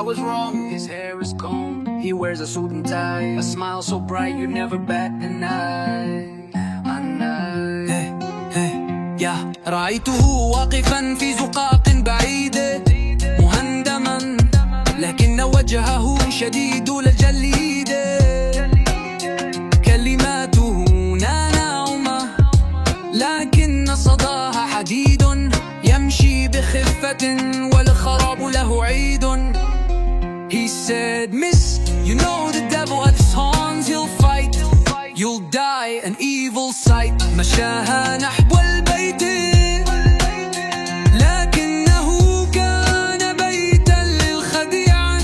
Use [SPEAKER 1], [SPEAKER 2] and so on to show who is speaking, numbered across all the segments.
[SPEAKER 1] was wrong. His hair is combed, he wears a suit and tie. A smile so bright you never bat an eye. An eye.
[SPEAKER 2] hey, hey, يا رأيته واقفا في زقاق بعيد مهندما لكن وجهه شديد الجليد كلماته ناعمة لكن صداها حديد يمشي بخفة Said, Miss, you know the devil at his horns, he'll fight. You'll die an evil sight. مشاها نحو البيت لكنه كان بيتا للخديعة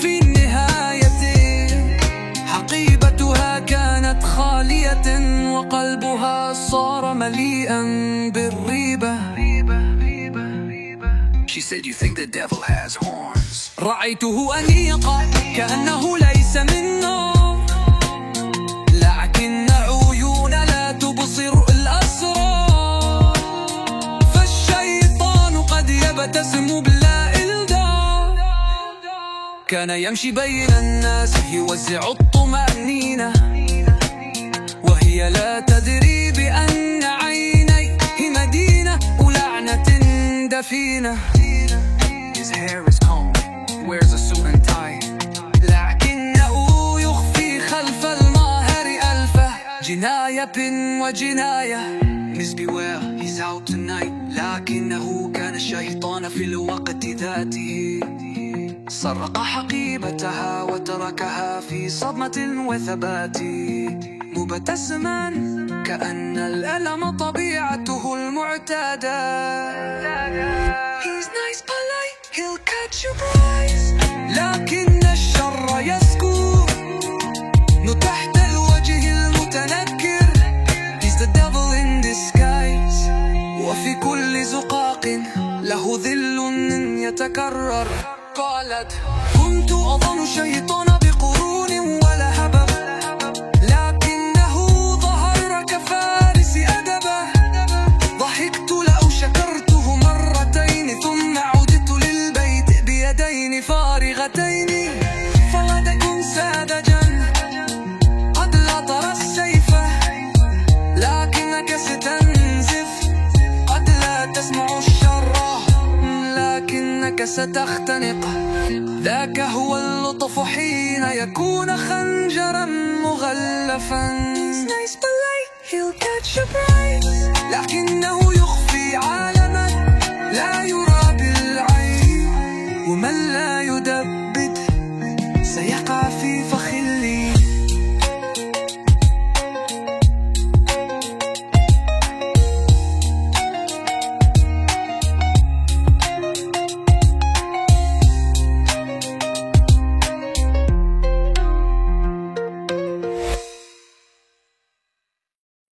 [SPEAKER 2] في النهاية حقيبتها كانت خالية وقلبها صار مليئا بالريبة
[SPEAKER 1] She said, You think the devil has horns?
[SPEAKER 2] رأيته أنيقا كأنه ليس من لكن عيون لا تبصر الأسرار فالشيطان قد يبتسم بلا إلدار. كان يمشي بين الناس يوزع الطمأنينة. وهي لا تدري بأن عينيه مدينة ولعنة دفينة. جناية وجناية.
[SPEAKER 1] Please beware, he's out tonight.
[SPEAKER 2] لكنه كان الشيطان في الوقت ذاته. سرق حقيبتها وتركها في صدمة وثبات. مبتسما كأن الألم طبيعته المعتادة. He's nice polite, he'll catch your prize زقاق له ذل يتكرر. قالت كنت أظن الشيطان بقرون. ذاك ستختنق. ذاك هو اللطف حين يكون خنجرا مغلفا. لكنه يخفي عالما. لا يرى بالعين. ومن لا يدبد سيقع في فخ